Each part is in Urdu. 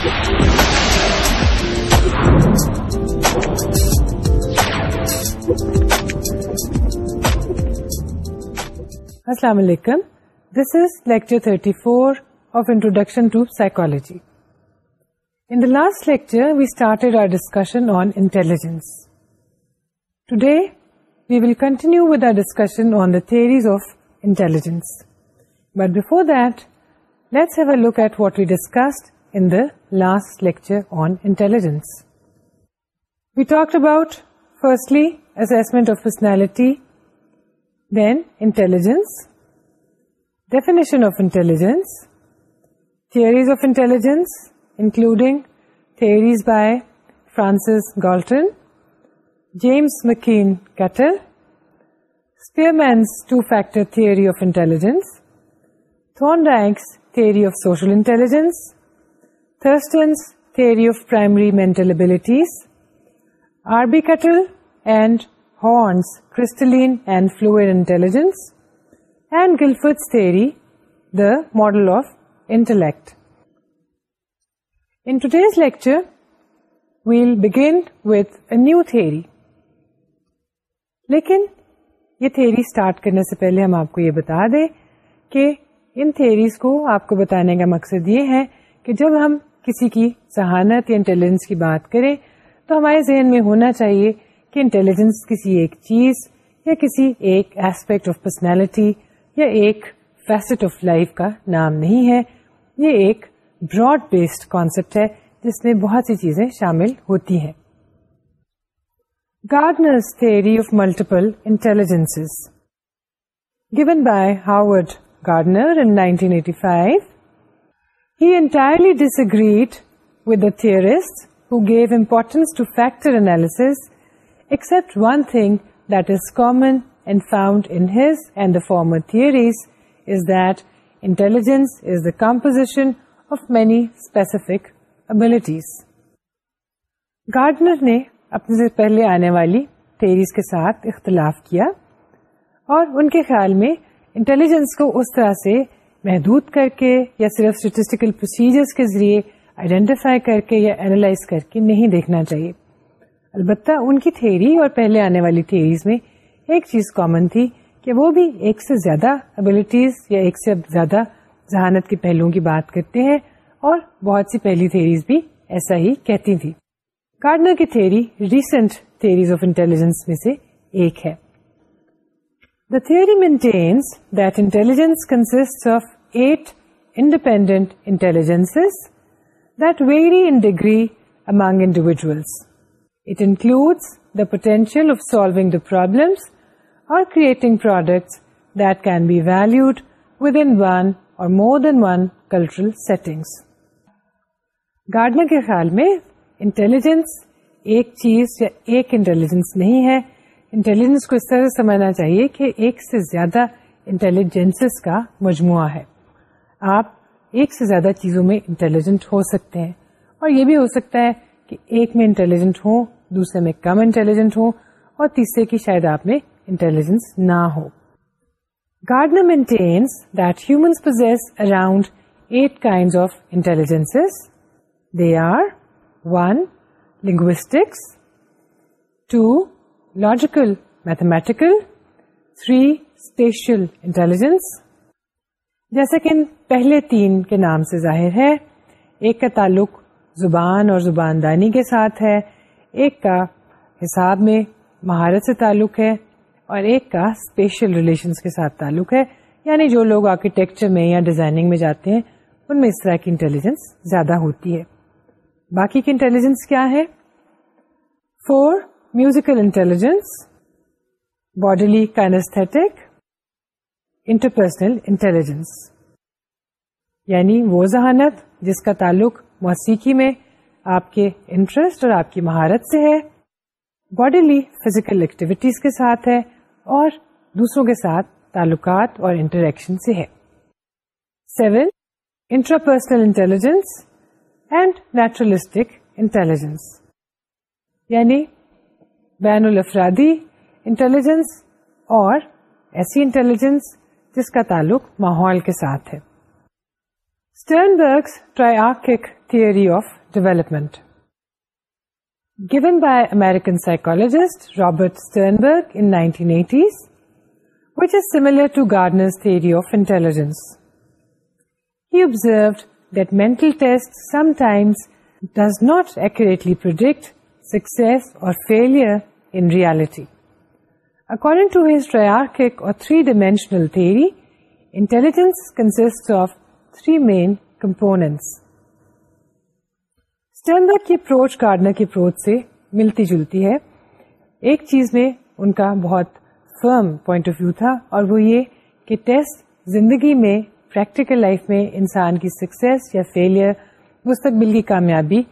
السلام علیکم this is lecture 34 four of introduction to psychology last lecture we started our discussion on intelligence today we will continue with our discussion on the theories of intelligence but before that let's have a look at what we discussed in the last lecture on intelligence. We talked about, firstly, assessment of personality, then intelligence, definition of intelligence, theories of intelligence, including theories by Francis Galton, James McKean Cattell, Spearman's two-factor theory of intelligence, Thorndike's theory of social intelligence, Thurstone's theory of primary میں model of intellect in today's lecture we'll begin with a new theory لیکن یہ تھیری اسٹارٹ کرنے سے پہلے ہم آپ کو یہ بتا دیں کہ ان تھریز کو آپ کو بتانے کا مقصد یہ ہے کہ جب ہم کسی کی ذہانت یا انٹیلیجنس کی بات کریں تو ہمارے ذہن میں ہونا چاہیے کہ انٹیلیجنس کسی ایک چیز یا کسی ایک ایسپیکٹ آف پرسنالٹی یا ایک فیسٹ آف لائف کا نام نہیں ہے یہ ایک براڈ بیسڈ کانسیپٹ ہے جس میں بہت سی چیزیں شامل ہوتی ہیں Gardner's theory of multiple intelligence given by Harvard Gardner he entirely disagreed with the theorists who gave importance to factor analysis except one thing that is common and found in his and the former theories is that intelligence is the composition of many specific abilities Gardner نے اپنے سے پہلے آنے والی تھیریز کے ساتھ اختلاف کیا اور ان کے خیال میں انٹیلیجنس کو اس طرح سے محدود کر کے یا صرف اسٹیٹسٹیکل پروسیجرس کے ذریعے آئیڈینٹیفائی کر کے یا اینالائز کر کے نہیں دیکھنا چاہیے البتہ ان کی تھیری اور پہلے آنے والی تھیریز میں ایک چیز کامن تھی کہ وہ بھی ایک سے زیادہ ابلیٹیز یا ایک سے زیادہ ذہانت کے پہلوؤں کی بات کرتے ہیں اور بہت سی پہلی تھیریز بھی ایسا ہی کہتی تھی کارڈنر کی theory recent theories of intelligence میں سے ایک ہے the theory maintains that intelligence consist of eight independent intelligence three in ڈگریویجلس it include the potential of solving the problems اور creating products that can be valued within one or more than one cultural settings Gardner کے خیال میں انٹینجنس ایک چیز یا ایک انٹیلیجنس نہیں ہے انٹیلیجنس کو اس طرح سے سمجھنا چاہیے کہ ایک سے زیادہ انٹیلیجنسز کا مجموعہ ہے آپ ایک سے زیادہ چیزوں میں انٹیلیجنٹ ہو سکتے ہیں اور یہ بھی ہو سکتا ہے کہ ایک میں انٹیلیجنٹ ہو دوسرے میں کم انٹیلیجنٹ ہو اور تیسرے کی شاید آپ میں انٹیلیجنس نہ ہو Gardner maintains that humans around eight kind of intelligence they are one linguistics two logical mathematical three spatial intelligence جیسا کہ ان پہلے تین کے نام سے ظاہر ہے ایک کا تعلق زبان اور زبان دانی کے ساتھ ہے ایک کا حساب میں مہارت سے تعلق ہے اور ایک کا اسپیشل ریلیشنس کے ساتھ تعلق ہے یعنی جو لوگ آرکیٹیکچر میں یا ڈیزائننگ میں جاتے ہیں ان میں اس طرح کی انٹیلیجنس زیادہ ہوتی ہے باقی کی انٹیلیجنس کیا ہے four musical intelligence bodily kinesthetic interpersonal intelligence یعنی وہ ذہانت جس کا تعلق موسیقی میں آپ کے انٹرسٹ اور آپ کی مہارت سے ہے باڈیلی فزیکل ایکٹیویٹیز کے ساتھ ہے اور دوسروں کے ساتھ تعلقات اور انٹریکشن سے ہے seven intrapersonal intelligence and naturalistic intelligence یعنی بین الافرادی انٹیلیجنس اور ایسی انٹیلیجنس جس کا تعلق ماحول کے ساتھ ہے Sternberg's triarchic theory of development given by American psychologist Robert Sternberg in 1980s, which is similar to Gardner's theory of intelligence. He observed that mental tests sometimes does not accurately predict success or failure three ڈائڈن کی پروچ سے ملتی جلتی ہے ایک چیز میں ان کا بہت فرم پوائنٹ آف ویو تھا اور وہ یہ کہ ٹیسٹ زندگی میں پریکٹیکل لائف میں انسان کی سکسیس یا فیلئر مستقبل کی کامیابی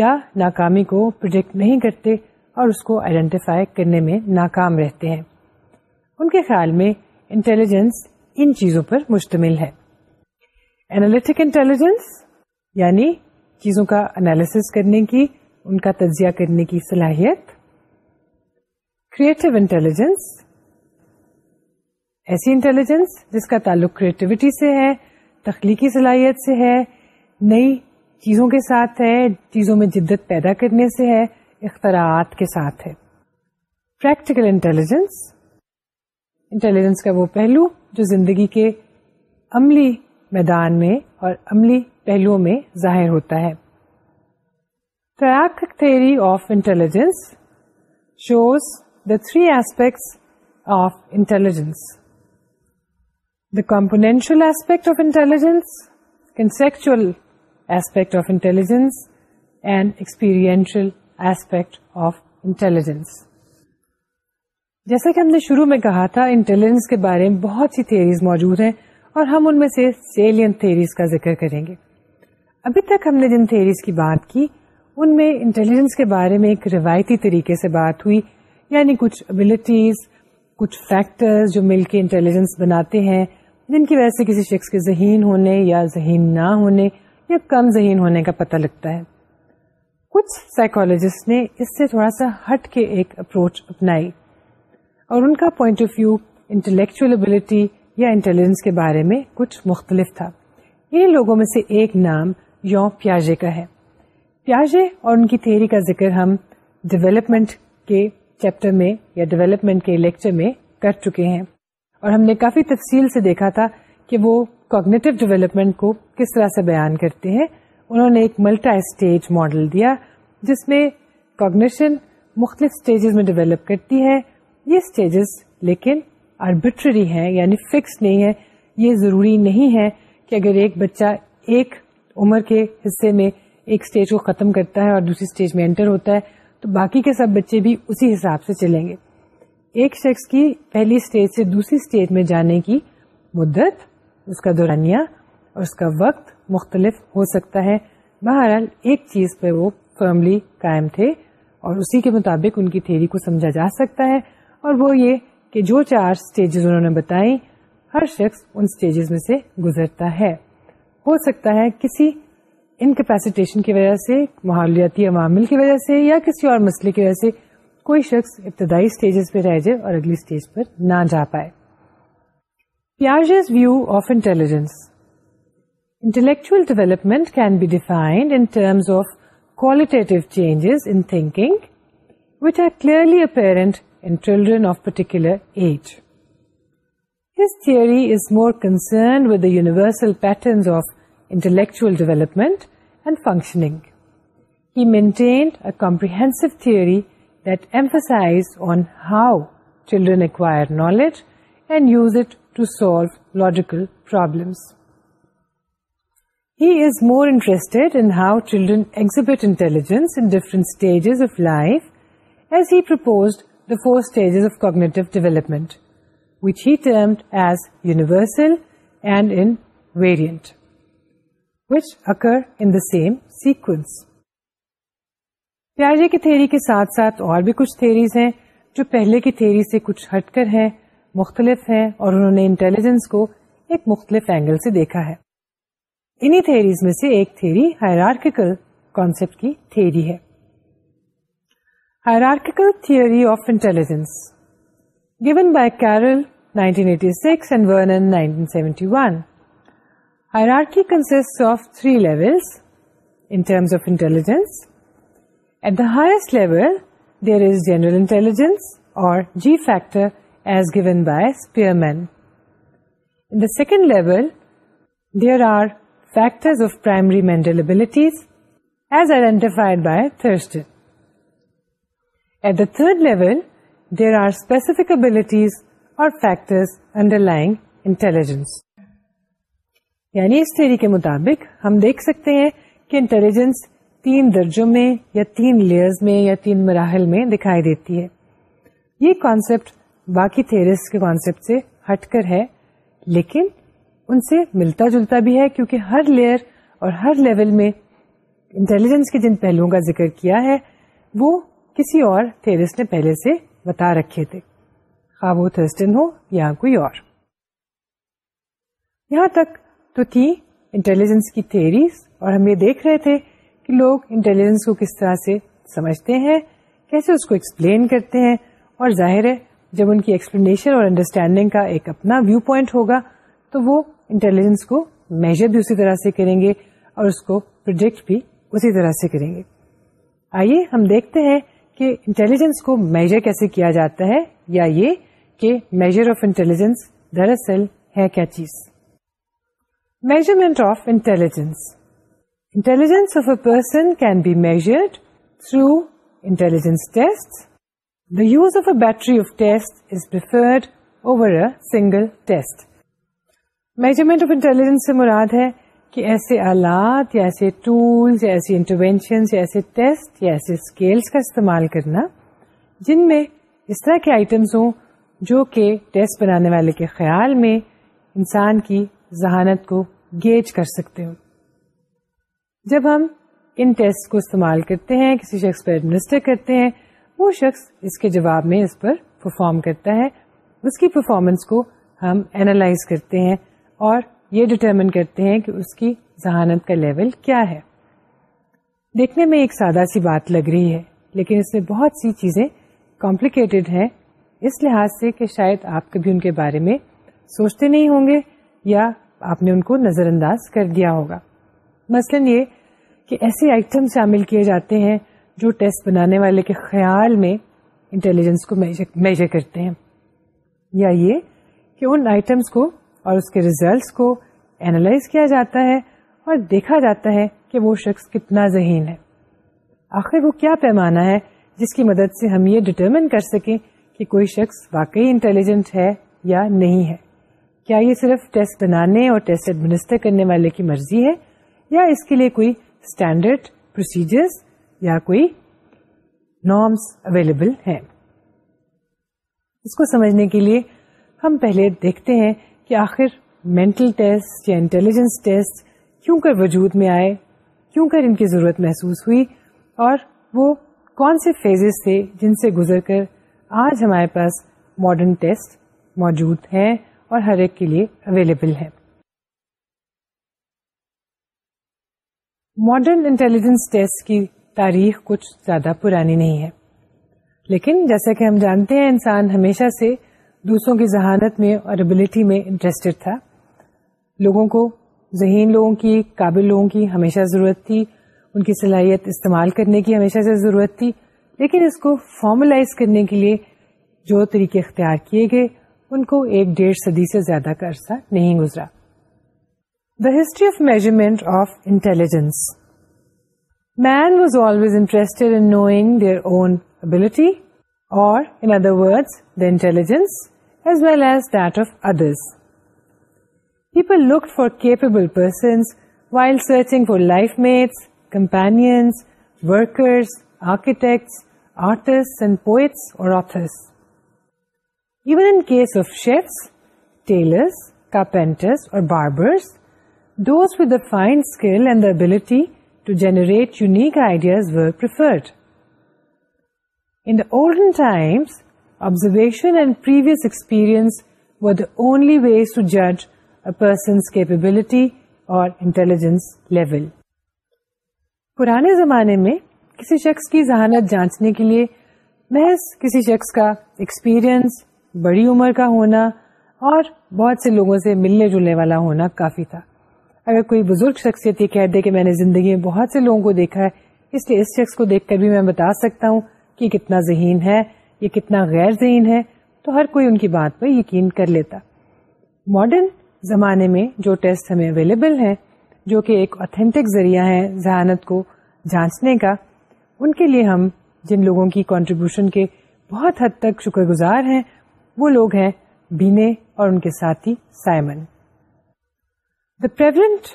یا ناکامی کو پروجیکٹ نہیں کرتے اور اس کو آئیڈینٹیفائی کرنے میں ناکام رہتے ہیں ان کے خیال میں انٹیلیجنس ان چیزوں پر مشتمل ہے انالیٹک انٹیلیجنس یعنی چیزوں کا انالیسس کرنے کی ان کا تجزیہ کرنے کی صلاحیت کریٹو انٹیلیجنس ایسی انٹیلیجنس جس کا تعلق کریٹیوٹی سے ہے تخلیقی صلاحیت سے ہے نئی چیزوں کے ساتھ ہے چیزوں میں جدت پیدا کرنے سے ہے اختراعات کے ساتھ ہے پریکٹیکل انٹیلیجنس انٹیلیجنس کا وہ پہلو جو زندگی کے عملی میدان میں اور عملی پہلوؤں میں ظاہر ہوتا ہے theory of intelligence shows the three aspects of intelligence the componential aspect of intelligence contextual aspect of intelligence and experiential aspect of intelligence جیسا کہ ہم نے شروع میں کہا تھا انٹیلیجنس کے بارے میں بہت سی تھیریز موجود ہیں اور ہم ان میں سے سیلین تھیریز کا ذکر کریں گے ابھی تک ہم نے جن تھیریز کی بات کی ان میں انٹیلیجنس کے بارے میں ایک روایتی طریقے سے بات ہوئی یعنی کچھ ابلیٹیز کچھ فیکٹرز جو مل کے انٹیلیجنس بناتے ہیں جن کی وجہ سے کسی شخص کے ذہین ہونے یا ذہین نہ ہونے یا کم ذہین ہونے کا پتہ لگتا ہے کچھ سائیکولوجسٹ نے اس سے تھوڑا سا ہٹ کے ایک اپروچ اپنائی اور ان کا پوائنٹ آف ویو انٹلیکچولیبلٹی یا انٹیلیجنس کے بارے میں کچھ مختلف تھا یہ لوگوں میں سے ایک نام یون پیاجے کا ہے پیاجے اور ان کی تھیری کا ذکر ہم ڈویلپمنٹ کے چیپٹر میں یا ڈیولپمنٹ کے لیکچر میں کر چکے ہیں اور ہم نے کافی تفصیل سے دیکھا تھا کہ وہ کوگنیٹو ڈیولپمنٹ کو کس طرح سے بیان کرتے ہیں انہوں نے ایک ملٹا اسٹیج ماڈل دیا جس میں کوگنیشن مختلف اسٹیجز میں ڈیولپ کرتی ہے یہ اسٹیجز لیکن آربیٹری ہیں یعنی فکس نہیں ہے یہ ضروری نہیں ہے کہ اگر ایک بچہ ایک عمر کے حصے میں ایک اسٹیج کو ختم کرتا ہے اور دوسری اسٹیج میں انٹر ہوتا ہے تو باقی کے سب بچے بھی اسی حساب سے چلیں گے ایک شخص کی پہلی اسٹیج سے دوسری اسٹیج میں جانے کی مدت اس کا دورانیہ اور اس کا وقت مختلف ہو سکتا ہے بہرحال ایک چیز پہ وہ فرملی قائم تھے اور اسی کے مطابق ان کی تھیری کو سمجھا جا سکتا ہے اور وہ یہ کہ جو چار اسٹیجز انہوں نے بتائی ہر شخص ان سٹیجز میں سے گزرتا ہے ہو سکتا ہے کسی انکیپیسیٹیشن کی وجہ سے ماحولیاتی عوامل کی وجہ سے یا کسی اور مسئلے کی وجہ سے کوئی شخص ابتدائی اسٹیجز پہ رہ جائے اور اگلی اسٹیج پر نہ جا پائے view of intelligence Intellectual development can be defined in terms of qualitative changes in thinking, which are clearly apparent in children of particular age. His theory is more concerned with the universal patterns of intellectual development and functioning. He maintained a comprehensive theory that emphasized on how children acquire knowledge and use it to solve logical problems. He is more life in how proposed intelligence of life as he development, of cognitive development which he and as universal and in which same sequence پیاجے کی تھیری کے ساتھ ساتھ اور بھی کچھ تھیریز ہیں جو پہلے کی تھیری سے کچھ ہٹ کر ہیں مختلف ہیں اور انہوں نے انٹیلیجنس کو ایک مختلف اینگل سے دیکھا ہے انہی تھیریز میں سے ایک تھیری ہائرارکیکل کانسیپٹ کی تھیری ہے hierarchical theory of intelligence given by Carroll 1986 and Vernon 1971. Hierarchy consists of of three levels in terms intelligence. intelligence At the highest level, there is general or G factor as given by Spearman. In the second level, there are factors of primary کے مطابق ہم دیکھ سکتے ہیں کہ انٹیلیجنس تین درجوں میں یا تین لیئرز میں یا تین مراحل میں دکھائی دیتی ہے یہ کانسیپٹ باقی تھیریس کے کانسیپٹ سے ہٹ کر ہے لیکن ان سے ملتا جلتا بھی ہے کیونکہ ہر لیئر اور ہر لیول میں انٹیلیجنس کے جن پہلوؤں کا ذکر کیا ہے وہ کسی اور تھیرس نے پہلے سے بتا رکھے تھے تھرسٹن ہو یا کوئی اور یہاں تک تو تھی انٹیلیجنس کی تھیریز اور ہم یہ دیکھ رہے تھے کہ لوگ انٹیلیجنس کو کس طرح سے سمجھتے ہیں کیسے اس کو ایکسپلین کرتے ہیں اور ظاہر ہے جب ان کی ایکسپلینیشن اور انڈرسٹینڈنگ کا ایک اپنا ویو پوائنٹ ہوگا تو وہ انٹیلیجنس کو میجر بھی اسی طرح سے کریں گے اور اس کو پروجیکٹ بھی اسی طرح سے کریں گے آئیے ہم دیکھتے ہیں کہ انٹیلیجنس کو میجر کیسے کیا جاتا ہے یا یہ کہ میجر آف انٹیلیجنس دراصل ہے کیا چیز measurement of intelligence intelligence of a person can be measured through intelligence test the use of a battery of test is over a single test measurement of intelligence سے مراد ہے کہ ایسے آلات یا ایسے ٹولس ایسے انٹروینشن یا ایسے اسکیلس کا استعمال کرنا جن میں اس طرح کے آئٹمس ہوں جو کہ ٹیسٹ بنانے والے کے خیال میں انسان کی ذہانت کو گیج کر سکتے ہوں جب ہم ان ٹیسٹ کو استعمال کرتے ہیں کسی شخص پر ایڈمنسٹر کرتے ہیں وہ شخص اس کے جواب میں اس پر پرفارم کرتا ہے اس کی پرفارمنس کو ہم اینالائز کرتے ہیں اور یہ ڈٹرمن کرتے ہیں کہ اس کی ذہانت کا لیول کیا ہے دیکھنے میں ایک سادہ سی بات لگ رہی ہے لیکن اس میں بہت سی چیزیں کمپلیکیٹڈ ہیں اس لحاظ سے کہ شاید آپ کبھی ان کے بارے میں سوچتے نہیں ہوں گے یا آپ نے ان کو نظر انداز کر دیا ہوگا مثلا یہ کہ ایسے آئٹم شامل کیے جاتے ہیں جو ٹیسٹ بنانے والے کے خیال میں انٹیلیجنس کو میجر کرتے ہیں یا یہ کہ ان آئٹمس کو اور اس کے ریزلٹس کو اینالائز کیا جاتا ہے اور دیکھا جاتا ہے کہ وہ شخص کتنا ذہین ہے آخر وہ کیا پیمانہ ہے جس کی مدد سے ہم یہ ڈٹرمن کر سکیں کہ کوئی شخص واقعی انٹیلیجنٹ ہے یا نہیں ہے کیا یہ صرف ٹیسٹ بنانے اور ٹیسٹ ایڈمنسٹر کرنے والے کی مرضی ہے یا اس کے لیے کوئی اسٹینڈرڈ پروسیجرس یا کوئی نارمس اویلیبل ہیں اس کو سمجھنے کے لیے ہم پہلے دیکھتے ہیں کہ آخر مینٹل ٹیسٹ یا انٹیلیجنس ٹیسٹ کیوں کر وجود میں آئے کیوں کر ان کی ضرورت محسوس ہوئی اور وہ کون سے فیزز تھے جن سے گزر کر آج ہمارے پاس ماڈرن ٹیسٹ موجود ہیں اور ہر ایک کے لیے اویلیبل ہے ماڈرن انٹیلیجنس ٹیسٹ کی تاریخ کچھ زیادہ پرانی نہیں ہے لیکن جیسا کہ ہم جانتے ہیں انسان ہمیشہ سے دوسروں کی ذہانت میں اور ابلٹی میں انٹرسٹڈ تھا لوگوں کو ذہین لوگوں کی قابل لوگوں کی ہمیشہ ضرورت تھی ان کی صلاحیت استعمال کرنے کی ہمیشہ سے ضرورت تھی لیکن اس کو فارملائز کرنے کے لیے جو طریقے اختیار کیے گئے ان کو ایک ڈیڑھ صدی سے زیادہ کا عرصہ نہیں گزرا the history of measurement of intelligence man was always interested in knowing their own ability اور in other word the intelligence as well as that of others people look for capable persons while searching for life mates companions workers architects poets اور کارپینٹر اور barbers those with a find skill and ability to generate unique ideas ورفرڈ observation and previous experience were the only ways to judge a person's capability or intelligence level. پرانے زمانے میں کسی شخص کی ذہانت جانچنے کے لیے محض کسی شخص کا ایکسپیرئنس بڑی عمر کا ہونا اور بہت سے لوگوں سے ملنے جلنے والا ہونا کافی تھا اگر کوئی بزرگ شخصیت یہ کہہ دے کہ میں نے زندگی میں بہت سے لوگوں کو دیکھا ہے اس لیے اس شخص کو دیکھ کر بھی میں بتا سکتا ہوں کہ کتنا ذہین ہے یہ کتنا غیر ذہین ہے تو ہر کوئی ان کی بات پر یقین کر لیتا ماڈرن زمانے میں جو ٹیسٹ ہمیں اویلیبل ہیں جو کہ ایک اوتھینٹک ذریعہ ہے ذہانت کو جانچنے کا ان کے لیے ہم جن لوگوں کی کانٹریبیوشن کے بہت حد تک شکر گزار ہیں وہ لوگ ہیں بینے اور ان کے ساتھی Simon the present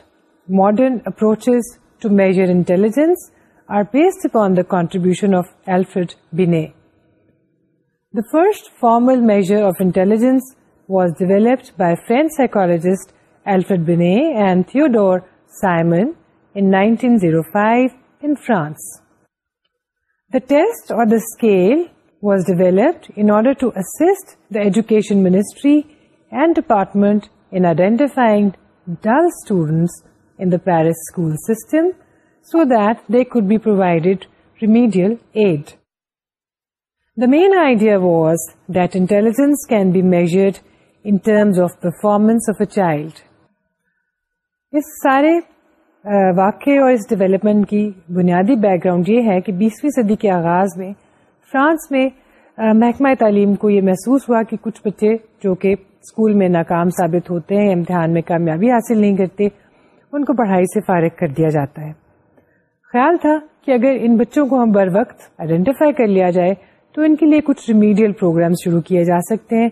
modern approaches to measure intelligence are based on the contribution of Alfred Binet The first formal measure of intelligence was developed by French psychologist Alfred Binet and Theodore Simon in 1905 in France. The test or the scale was developed in order to assist the Education Ministry and Department in identifying dull students in the Paris school system so that they could be provided remedial aid. The main idea was that intelligence can be measured in terms of performance of a child اس سارے واقعے اور اس ڈیولپمنٹ کی بنیادی بیک گراؤنڈ یہ ہے کہ بیسویں صدی کے آغاز میں فرانس میں محکمہ تعلیم کو یہ محسوس ہوا کہ کچھ بچے جو کہ اسکول میں ناکام ثابت ہوتے ہیں امتحان میں کامیابی حاصل نہیں کرتے ان کو پڑھائی سے فارغ کر دیا جاتا ہے خیال تھا کہ اگر ان بچوں کو ہم بر وقت آئیڈینٹیفائی کر لیا جائے تو ان کے لیے کچھ ریمیڈیل پروگرام شروع کیے جا سکتے ہیں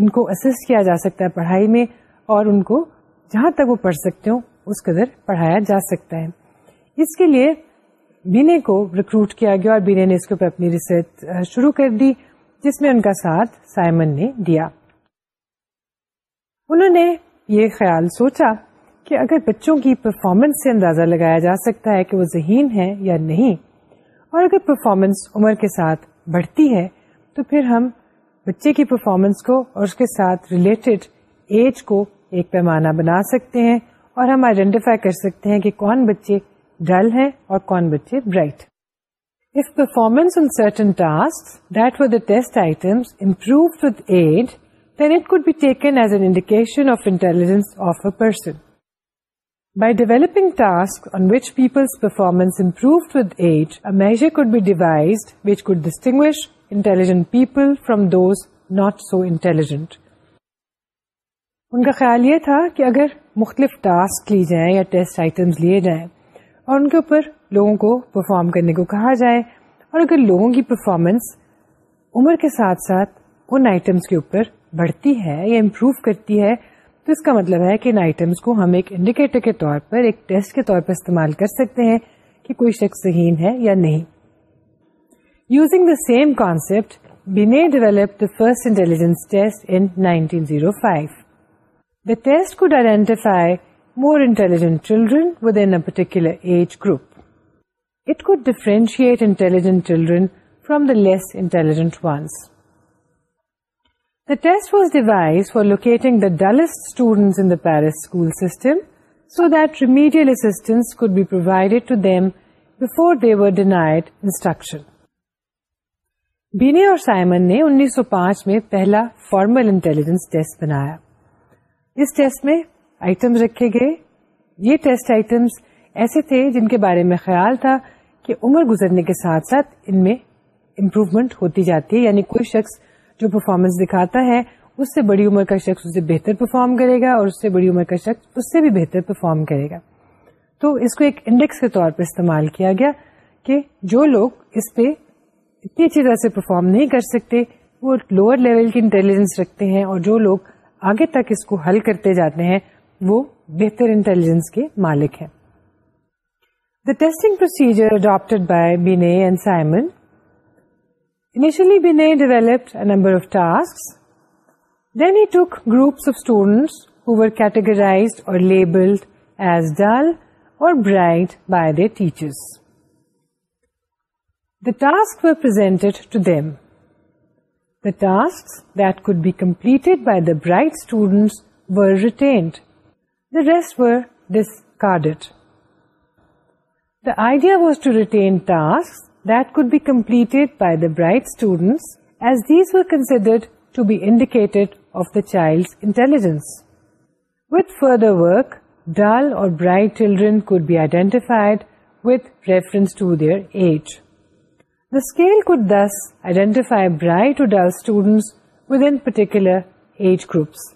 ان کو اسسٹ کیا جا سکتا ہے پڑھائی میں اور ان کو جہاں تک وہ پڑھ سکتے ہوں اس قدر پڑھایا جا سکتا ہے اس کے لیے بینے کو ریکروٹ کیا گیا اور بینے نے اس کے اوپر اپنی ریسرچ شروع کر دی جس میں ان کا ساتھ سائمن نے دیا انہوں نے یہ خیال سوچا کہ اگر بچوں کی پرفارمنس سے اندازہ لگایا جا سکتا ہے کہ وہ ذہین ہے یا نہیں اور اگر پرفارمنس عمر کے ساتھ بڑھتی ہے تو پھر ہم بچے کی پرفارمنس کو اور اس کے ساتھ ریلیٹڈ ایج کو ایک پیمانہ بنا سکتے ہیں اور ہم آئیڈینٹیفائی کر سکتے ہیں کہ کون بچے ڈل ہیں اور کون بچے bright with performance then it test be taken as an indication of intelligence of a person By developing tasks on which people's performance improved with age, a measure could be devised which could distinguish intelligent people from those not so intelligent. ان کا خیال یہ تھا کہ اگر مختلف ٹاسک لی جائیں یا ٹیسٹ آئٹمس لیے جائیں اور ان کے اوپر لوگوں کو پرفارم کرنے کو کہا جائے اور اگر لوگوں کی پرفارمنس عمر کے ساتھ ساتھ ان آئٹمس کے اوپر بڑھتی ہے یا امپروو کرتی ہے تو اس کا مطلب ہے کہ ان آئٹمس کو ہم ایک انڈیکیٹر کے طور پر ایک ٹیسٹ کے طور پر استعمال کر سکتے ہیں کہ کوئی شخص ذہین ہے یا نہیں using the same concept Binet develop the first intelligence intelligence in zero five the test could identify more intelligent children within particular age group it could differentiate intelligent children from the less intelligent ones the test was devised for locating the dull student in the Paris school system so that remedial assistance could be provided to them before they were denied instruction Binet اور سائمن نے انیس سو پانچ میں پہلا فارمل انٹیلیجنس ٹیسٹ بنایا اس ٹیسٹ میں آئٹم رکھے گئے یہ ٹیسٹ آئٹمس ایسے تھے جن کے بارے میں خیال تھا کہ عمر گزرنے کے ساتھ ساتھ ان میں امپروومنٹ ہوتی جاتی ہے یعنی کوئی شخص جو پرفارمنس دکھاتا ہے اس سے بڑی عمر کا شخص اسے بہتر پرفارم کرے گا اور اس سے سے بڑی عمر کا شخص اس اس بھی بہتر پرفارم کرے گا تو کو ایک انڈیکس کے طور پہ استعمال کیا گیا کہ جو لوگ اس پہ اتنی اچھی طرح سے پرفارم نہیں کر سکتے وہ لوور لیول کی انٹیلیجنس رکھتے ہیں اور جو لوگ آگے تک اس کو حل کرتے جاتے ہیں وہ بہتر انٹیلیجنس کے مالک ہیں Simon انش develop a number of task took groups of student who were categories اور لیبلڈ ایز ڈل اور teachers the tasks they completed by that student the idea was to retain child فردرن کو dull students within particular age groups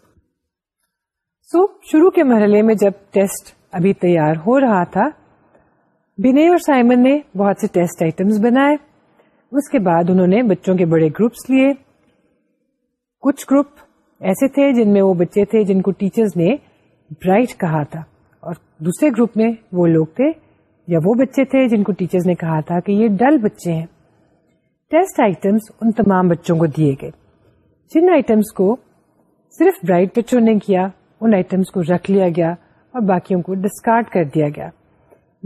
so شروع کے مرحلے میں جب ٹیسٹ ابھی تیار ہو رہا تھا بنے اور سائمن نے بہت سے ٹیسٹ آئٹمس بنائے اس کے بعد انہوں نے بچوں کے بڑے گروپس لیے کچھ گروپ ایسے تھے جن میں وہ بچے تھے جن کو ٹیچرز نے برائٹ کہا تھا اور دوسرے گروپ میں وہ لوگ تھے یا وہ بچے تھے جن کو ٹیچر نے کہا تھا کہ یہ ڈل بچے ہیں ٹیسٹ آئٹمس ان تمام بچوں کو دیے گئے جن آئٹمس کو صرف برائٹ بچوں نے کیا ان آئٹمس کو رکھ لیا گیا اور باقیوں کو ڈسکارڈ کر دیا گیا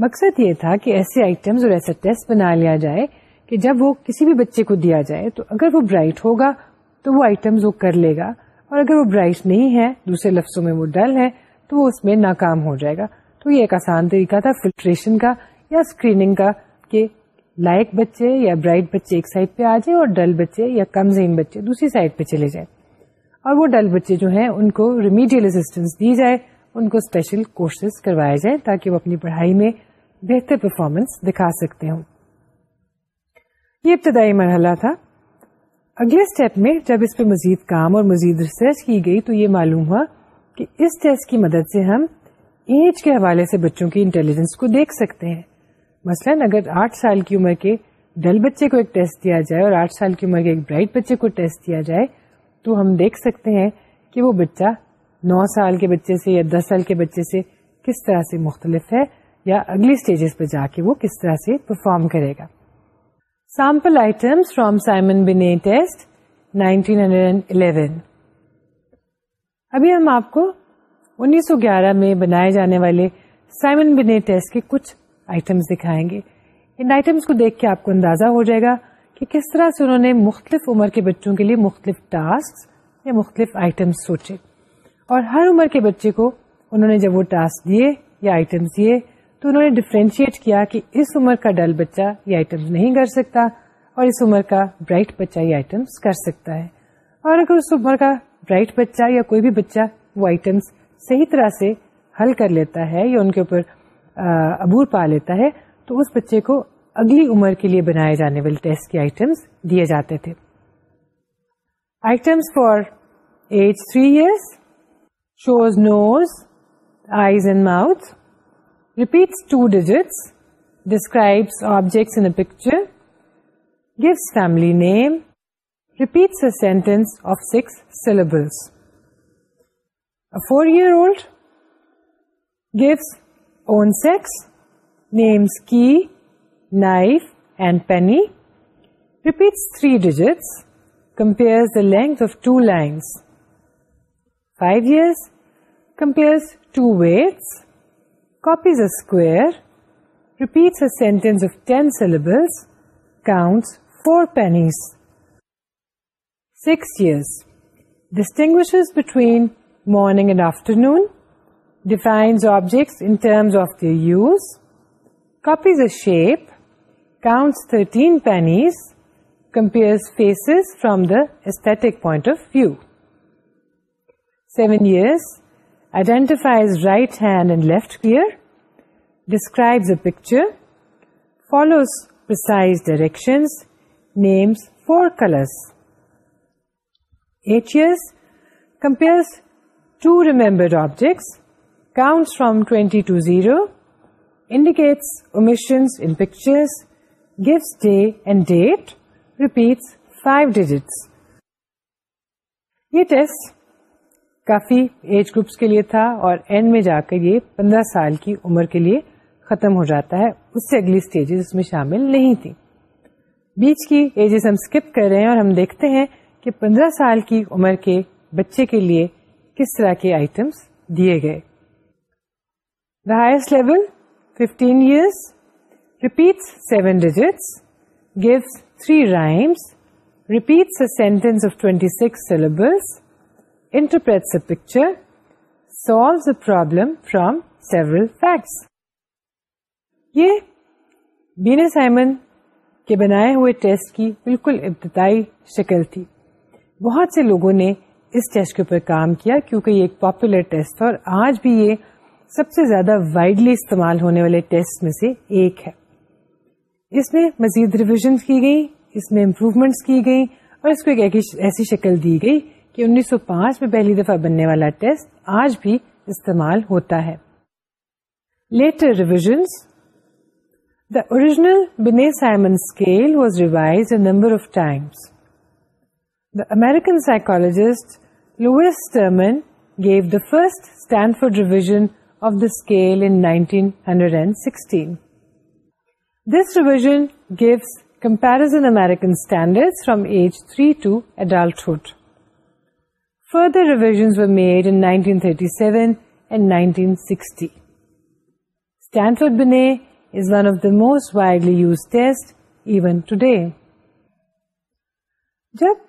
مقصد یہ تھا کہ ایسے آئٹمس اور ایسا ٹیسٹ بنا لیا جائے کہ جب وہ کسی بھی بچے کو دیا جائے تو اگر وہ برائٹ ہوگا تو وہ آئٹمس وہ کر لے گا اور اگر وہ برائٹ نہیں ہے دوسرے لفظوں میں وہ ڈل ہے تو وہ اس میں ناکام ہو جائے گا تو یہ ایک آسان طریقہ تھا فلٹریشن کا یا اسکریننگ کا کہ لائک بچے یا برائٹ بچے ایک سائڈ پہ آ جائے اور ڈل بچے یا کم زین بچے دوسری سائڈ پہ چلے جائیں اور وہ ڈل بچے جو ہیں ان کو ریمیڈیل اسسٹینس دی جائے ان کو اسپیشل کورسز کروائے جائیں تاکہ وہ اپنی پڑھائی میں بہتر پرفارمنس دکھا سکتے ہوں یہ ابتدائی مرحلہ تھا اگلے اسٹیپ میں جب اس پہ مزید کام اور مزید ریسرچ کی گئی تو یہ معلوم ہوا کہ اس ٹیسٹ کی مدد سے ہم ایج کے حوالے سے بچوں کی انٹیلیجنس کو دیکھ سکتے ہیں مثلا اگر آٹھ سال کی عمر کے ڈل بچے کو ایک ٹیسٹ دیا جائے اور آٹھ سال کی عمر کے ایک برائٹ بچے کو ٹیسٹ دیا جائے تو ہم دیکھ سکتے ہیں کہ وہ بچہ نو سال کے بچے سے یا دس سال کے بچے سے کس طرح سے مختلف ہے یا اگلی اسٹیجز پہ جا کے وہ کس طرح سے پرفارم کرے گا سیمپل فرام سائمن ٹیسٹ ابھی ہم آپ کو انیس سو گیارہ میں بنائے جانے والے سائمن بینے ٹیسٹ کے کچھ آئٹم دکھائیں گے ان آئٹمس کو دیکھ کے آپ کو اندازہ ہو جائے گا کہ کس طرح سے انہوں نے مختلف عمر کے بچوں کے لیے مختلف ٹاسک یا مختلف آئٹم سوچے اور ہر عمر کے بچے کو انہوں نے جب وہ ٹاسک دیے یا آئٹمس دیے تو انہوں نے ڈفرینشیٹ کیا کہ اس عمر کا ڈل بچہ یہ آئٹم نہیں کر سکتا اور اس عمر کا برائٹ بچہ یہ آئٹمس کر سکتا ہے اور اگر اس عمر کا برائٹ بچہ یا کوئی بھی بچہ وہ آئٹمس صحیح طرح سے حل کر لیتا ہے یا ان کے اوپر عبور پا لیتا ہے تو اس بچے کو اگلی عمر کے لیے بنائے جانے والے ٹیسٹ کے آئٹمس دیے جاتے تھے items for age three years shows nose, eyes and mouth, repeats two digits, describes objects in a picture, gives family name, repeats a sentence of 6 syllables. A 4-year-old gives own sex, names key, knife and penny, repeats 3 digits, compares the length of 2 lines. 5 years compares two weights, copies a square, repeats a sentence of 10 syllables, counts 4 pennies. 6 years. Distinguishes between morning and afternoon, defines objects in terms of their use, copies a shape, counts 13 pennies, compares faces from the aesthetic point of view. 7 years identifies right hand and left ear, describes a picture, follows precise directions, names 4 colors. H's compares 2 remembered objects, counts from 20 to 0, indicates omissions in pictures, gives day and date, repeats 5 digits. Ye test کافی ایج گروپس کے لیے تھا اور اینڈ میں جا کر یہ پندرہ سال کی عمر کے لیے ختم ہو جاتا ہے اس سے اگلی اسٹیجز اس میں شامل نہیں تھی بیچ کی ایجز ہم ہم کر رہے ہیں ہیں اور دیکھتے کہ پندرہ سال کی عمر کے بچے کے لیے کس طرح کے آئٹمس دیے گئے the highest level fifteen years repeat seven digits gives three rhymes repeats sentence six syllables picture سال یہ سائمن کے بنائے ہوئے ٹیسٹ کی بالکل ابتدائی شکل تھی بہت سے لوگوں نے اس ٹیسٹ کے اوپر کام کیا کیونکہ یہ ایک پاپولر ٹیسٹ تھا اور آج بھی یہ سب سے زیادہ وائڈلی استعمال ہونے والے ٹیسٹ میں سے ایک ہے اس میں مزید ریویژنس کی گئی اس میں امپروومنٹس کی گئی اور اس کو ایک ایسی شکل دی گئی کہ انیس سو پانچ میں پہلی دفعہ بننے والا ٹیسٹ آج بھی استعمال ہوتا ہے later revisions the original Binet Simon scale was revised a number of times the American psychologist Lewis Terman gave the first Stanford revision of the scale in 1916 sixteen this revision gives comparison American standard from age three to adulthood Further revisions were made in 1937 and 1960. Stanford-Binet is one of the most widely used tests even today. جب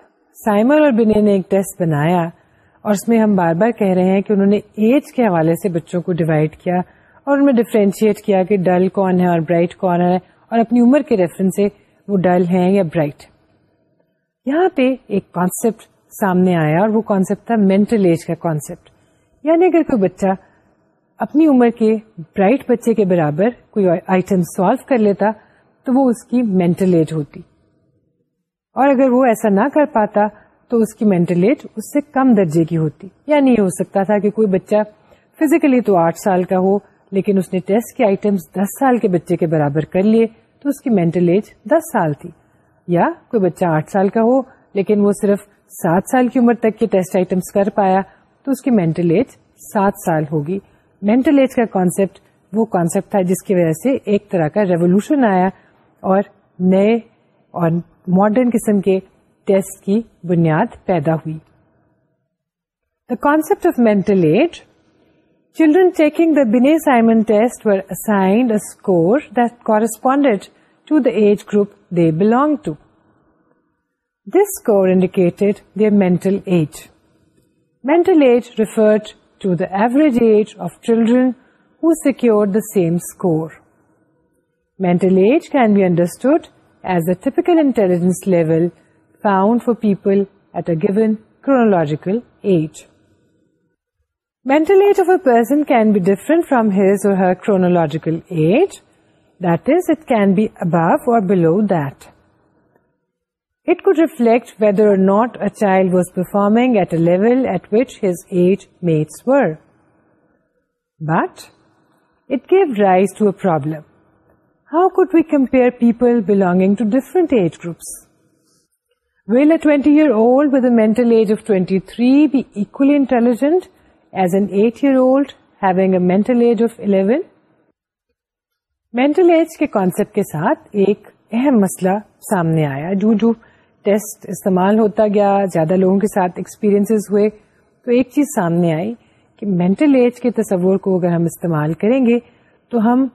سائمر اور بنے نے ایک ٹیسٹ بنایا اور اس میں ہم بار بار کہہ رہے ہیں کہ انہوں نے ایج کے حوالے سے بچوں کو ڈیوائڈ کیا اور ان میں ڈیفرینشیٹ کیا کہ ڈل کون ہے اور برائٹ کون ہے اور اپنی عمر کے ریفرنس سے وہ ڈل ہیں یا برائٹ یہاں پہ ایک کانسیپٹ سامنے آیا اور وہ کانسیپٹ تھا مینٹل ایج کا کانسیپٹ یعنی اگر کوئی بچہ اپنی عمر کے کے برائٹ بچے برابر کوئی آئٹم سالو کر لیتا تو وہ اس کی مینٹل ایج ہوتی اور اگر وہ ایسا نہ کر پاتا تو اس اس کی مینٹل ایج سے کم درجے کی ہوتی یعنی یہ ہو سکتا تھا کہ کوئی بچہ فزیکلی تو آٹھ سال کا ہو لیکن اس نے ٹیسٹ کے آئٹم دس سال کے بچے کے برابر کر لیے تو اس کی مینٹل ایج دس سال تھی یا کوئی بچہ آٹھ سال کا ہو لیکن وہ صرف سات سال کی عمر تک کے ٹیسٹ آئٹمس کر پایا تو اس کی مینٹل ایج سات سال ہوگی مینٹل ایج کا کانسیپٹ وہ کانسیپٹ تھا جس کی وجہ سے ایک طرح کا ریولیوشن آیا اور نئے اور ماڈرن قسم کے ٹیسٹ کی بنیاد پیدا ہوئی the concept of mental age children taking the Binet Simon test were assigned a score that corresponded to the age group they belong to This score indicated their mental age. Mental age referred to the average age of children who secured the same score. Mental age can be understood as the typical intelligence level found for people at a given chronological age. Mental age of a person can be different from his or her chronological age. That is, it can be above or below that. It could reflect whether or not a child was performing at a which his age makes were but it gave rise to a how could we compare people belonging to different age groups will a twenty year old with actual age of twenty three be equally intelligent as an eight year old having a mental age of eleven mental age کے کانسپٹ کے ساتھ ایک اہم مسئلہ سامنے آیا ڈو ڈو ٹیسٹ استعمال ہوتا گیا زیادہ لوگوں کے ساتھ ایکسپیرئنس ہوئے تو ایک چیز سامنے آئی کہ مینٹل ایج کے تصور کو اگر ہم استعمال کریں گے تو ہم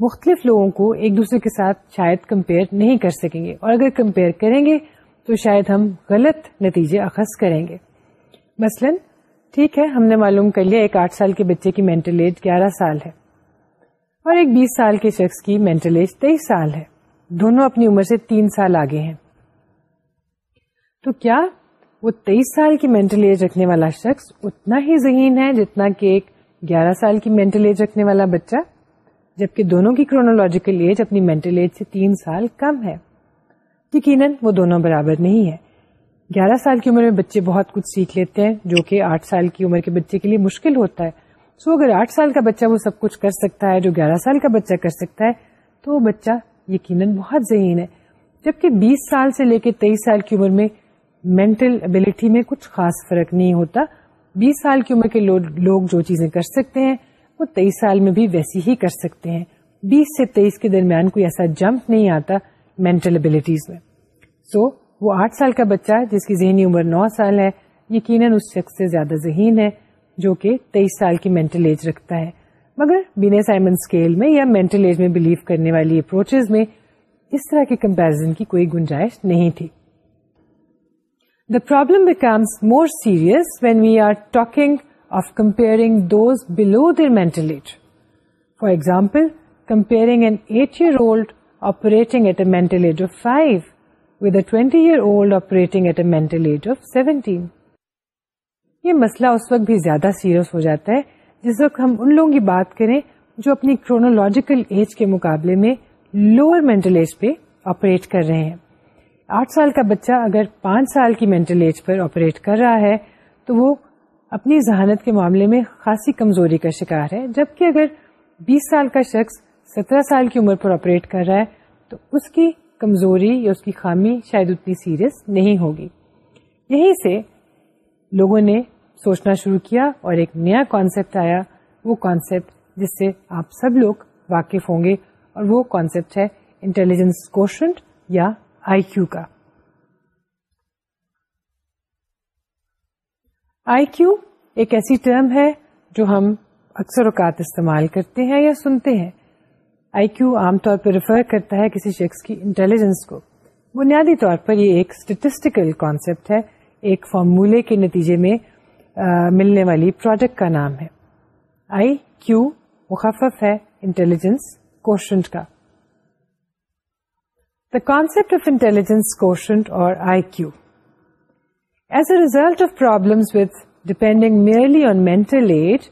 مختلف لوگوں کو ایک دوسرے کے ساتھ شاید کمپیئر نہیں کر سکیں گے اور اگر کمپیئر کریں گے تو شاید ہم غلط نتیجے اخذ کریں گے مثلا ٹھیک ہے ہم نے معلوم کر لیا ایک آٹھ سال کے بچے کی مینٹل ایج گیارہ سال ہے اور ایک بیس سال کے شخص کی مینٹل ایج تیئیس سال ہے دونوں اپنی عمر سے تین سال آگے ہیں تو کیا وہ تیئیس سال کی مینٹل ایج رکھنے والا شخص اتنا ہی ذہین ہے جتنا کہ ایک گیارہ سال کی مینٹل ایج رکھنے والا بچہ جبکہ دونوں کی کرونالوجیکل ایج اپنی مینٹل ایج سے تین سال کم ہے یقیناً وہ دونوں برابر نہیں ہے گیارہ سال کی عمر میں بچے بہت کچھ سیکھ لیتے ہیں جو کہ آٹھ سال کی عمر کے بچے کے لیے مشکل ہوتا ہے سو اگر آٹھ سال کا بچہ وہ سب کچھ کر سکتا ہے جو گیارہ سال کا بچہ کر سکتا ہے تو وہ بچہ یقیناً بہت ذہین ہے جبکہ بیس سال سے لے کے تیئیس سال کی عمر میں مینٹل ابلیٹی میں کچھ خاص فرق نہیں ہوتا بیس سال کی عمر کے لوگ جو چیزیں کر سکتے ہیں وہ تیئیس سال میں بھی ویسی ہی کر سکتے ہیں بیس سے تیئیس کے درمیان کوئی ایسا جمپ نہیں آتا مینٹل ابلیٹیز میں سو so, وہ آٹھ سال کا بچہ جس کی ذہنی عمر نو سال ہے یقیناً اس شخص سے زیادہ ذہین ہے جو کہ تیئیس سال کی مینٹل ایج رکھتا ہے مگر بین سائمن اسکیل میں یا مینٹل ایج میں بلیو کرنے والی اپروچز میں اس طرح کے کمپیرزن کی کوئی گنجائش نہیں تھی the problem for example eight year old operating five twenty year old operating at a of seventeen یہ مسئلہ اس وقت بھی زیادہ سیریس ہو جاتا ہے جس وقت ہم ان لوگوں کی بات کریں جو اپنی کرونالوجیکل ایج کے مقابلے میں لوور مینٹل ایج پہ آپریٹ کر رہے ہیں آٹھ سال کا بچہ اگر پانچ سال کی مینٹل ایج پر آپریٹ کر رہا ہے تو وہ اپنی ذہانت کے معاملے میں خاصی کمزوری کا شکار ہے جبکہ اگر بیس سال کا شخص سترہ سال کی عمر پر آپریٹ کر رہا ہے تو اس کی کمزوری یا اس کی خامی شاید اتنی سیریس نہیں ہوگی یہیں سے لوگوں نے سوچنا شروع کیا اور ایک نیا کانسیپٹ آیا وہ کانسیپٹ جس سے آپ سب لوگ واقف ہوں گے اور وہ کانسیپٹ ہے انٹیلیجنس کوشنٹ یا آئی آئی کیو کیو کا ایک ایسی ٹرم ہے جو ہم اکثر اوقات استعمال کرتے ہیں یا سنتے ہیں آئی کیو عام طور پر ریفر کرتا ہے کسی شخص کی انٹیلیجنس کو بنیادی طور پر یہ ایک اسٹیٹسٹیکل کانسیپٹ ہے ایک فارمولے کے نتیجے میں ملنے والی پروڈکٹ کا نام ہے آئی کیو مخفف ہے انٹیلیجنس کوشنٹ کا the concept of intelligence quotient or IQ. As a result of problems with depending merely on mental age,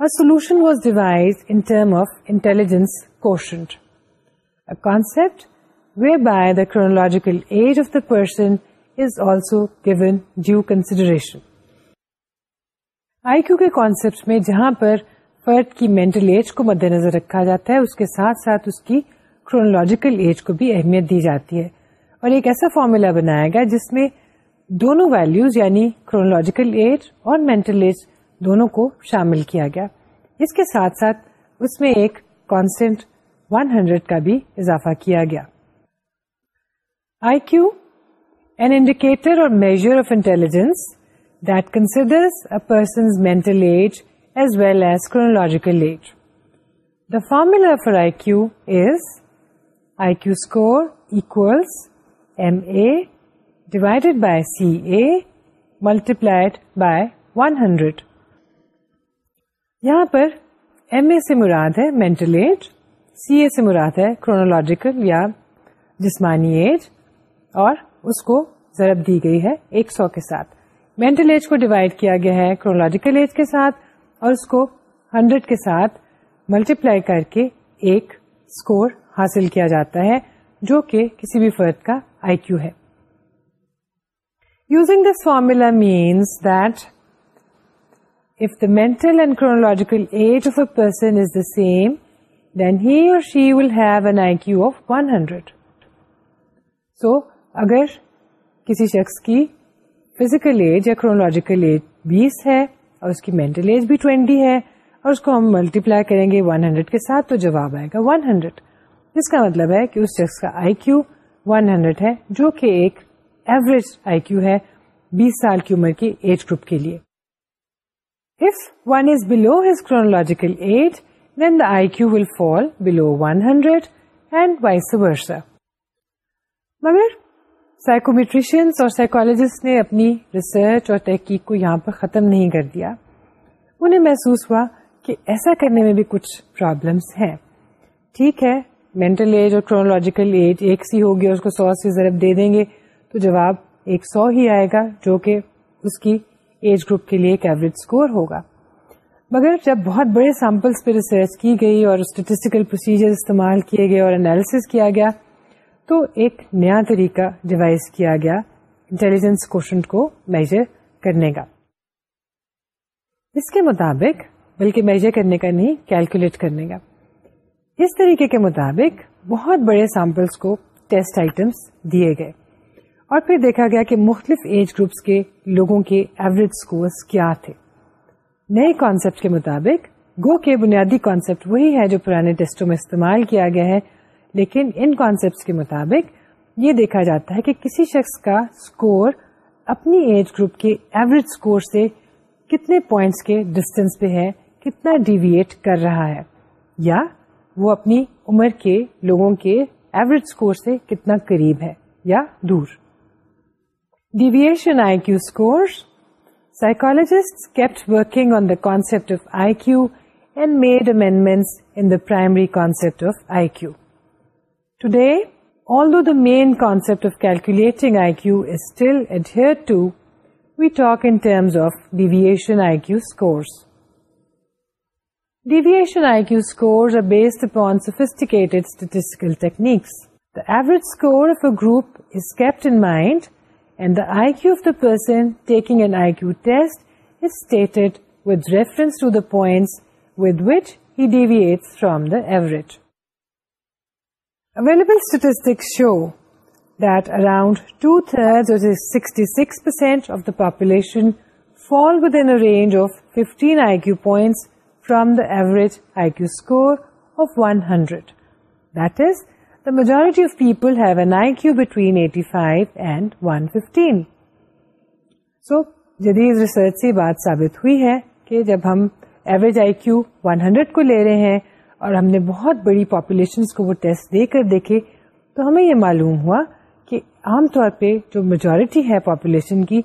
a solution was devised in term of intelligence quotient, a concept whereby the chronological age of the person is also given due consideration. IQ کے کانسپٹ میں جہاں پر فرد کی مینٹل ایج کو مد نظر رکھا جاتا ہے اس کے ساتھ ساتھ اس کی کرونالوجیکل ایج کو بھی اہمیت دی جاتی ہے اور ایک ایسا فارمولا بنایا گیا جس میں دونوں ویلوز یعنی کرونالوجیکل ایج اور مینٹل ایج دونوں کو شامل کیا گیا اس کے ساتھ ساتھ اس میں ایک کانسینٹ 100 کا بھی اضافہ کیا گیا آئی کیو این انڈیکیٹر اور measure of intelligence considers a person's mental age as well as chronological age the formula for I Q is I Q score ایک C A multiplied by one hundred یہاں پر ایم اے سے مراد ہے مینٹل ایج سی اے سے مراد ہے کرونالوجیکل یا جسمانی ایج اور اس کو ضرب دی گئی ہے ایک سو کے ساتھ مینٹل ایج کو ڈیوائڈ کیا گیا ہے کرونالوجیکل ایج کے ساتھ اور اس کو ہنڈریڈ کے ساتھ ملٹی پلائی کر کے ایک اسکور حاصل کیا جاتا ہے جو کہ کسی بھی فرد کا آئی کیو ہے using this formula means that if the chronological age of a person is the same then he or she will have an I Q of one hundred so اگر کسی شخص کی فزیکل ایج یا کرونالوجیکل ایج بیس ہے اور اس کی مینٹل ایج بھی ٹوینٹی ہے اور اس کو ہم ملٹی پلائی کریں گے ون ہنڈریڈ کے ساتھ تو جواب آئے گا ون ہنڈریڈ جس کا مطلب ہے کہ اس شخص کا آئی کیو ون ہنڈریڈ ہے جو کہ ایک ایوریج آئی کیو ہے بیس سال کی عمر کی ایج گروپ کے لیے If one is below his chronological age, then the IQ will fall below 100 and vice versa. مگر psychometricians اور سائیکولوجسٹ نے اپنی ریسرچ اور تحقیق کو یہاں پر ختم نہیں کر دیا انہیں محسوس ہوا کہ ایسا کرنے میں بھی کچھ پرابلمس ہیں ٹھیک ہے مینٹل ایج اور کرونالوجیکل ایج ایک سی ہوگی اور اس کو سو سی ضرب دے دیں گے تو جواب ایک سو ہی آئے گا جو کہ اس کی ایج گروپ کے لیے ایک ایوریج اسکور ہوگا مگر جب بہت بڑے سیمپلس پہ ریسرچ کی گئی اور اسٹیٹسٹیکل پروسیجر استعمال کیے گئے اور انالیسس کیا گیا تو ایک نیا طریقہ ڈیوائز کیا گیا انٹیلیجنس کو میجر کرنے کا اس کے مطابق بلکہ میجر کرنے کا نہیں کیلکولیٹ کرنے کا اس طریقے کے مطابق بہت بڑے سیمپلس کو ٹیسٹ آئٹمس دیے گئے اور پھر دیکھا گیا کہ مختلف ایج گروپس کے لوگوں کے ایوریج اسکورس کیا تھے نئے کانسیپٹ کے مطابق گو کے بنیادی کانسیپٹ وہی ہے جو پرانے ٹیسٹوں میں استعمال کیا گیا ہے لیکن ان کانسیپٹ کے مطابق یہ دیکھا جاتا ہے کہ کسی شخص کا اسکور اپنی ایج گروپ کے ایوریج اسکور سے کتنے پوائنٹس کے ڈسٹینس پہ ہے کتنا ڈیویٹ کر رہا ہے یا وہ اپنی عمر کے لوگوں کے ایوریج اسکور سے کتنا قریب ہے یا دور deviation I Q score kept working on the concept of I Q and made amends in the primary concept of I Q today although the main concept of calculating I Q is still adhere to we talk in terms of deviation I Q scores Deviation IQ scores are based upon sophisticated statistical techniques. The average score of a group is kept in mind, and the IQ of the person taking an IQ test is stated with reference to the points with which he deviates from the average. Available statistics show that around 2/3 or 66% of the population fall within a range of 15 IQ points from the average I Q score of one hundred the majority of people have an I Q between eighty five and one fifty so جدید ریسرچ سے بات ثابت ہوئی ہے کہ جب ہم ایوریج آئی کیو ون کو لے رہے ہیں اور ہم نے بہت بڑی پاپولیشن کو وہ ٹیسٹ دے کر دیکھے تو ہمیں یہ معلوم ہوا کہ عام طور پہ جو میجورٹی ہے پاپولیشن کی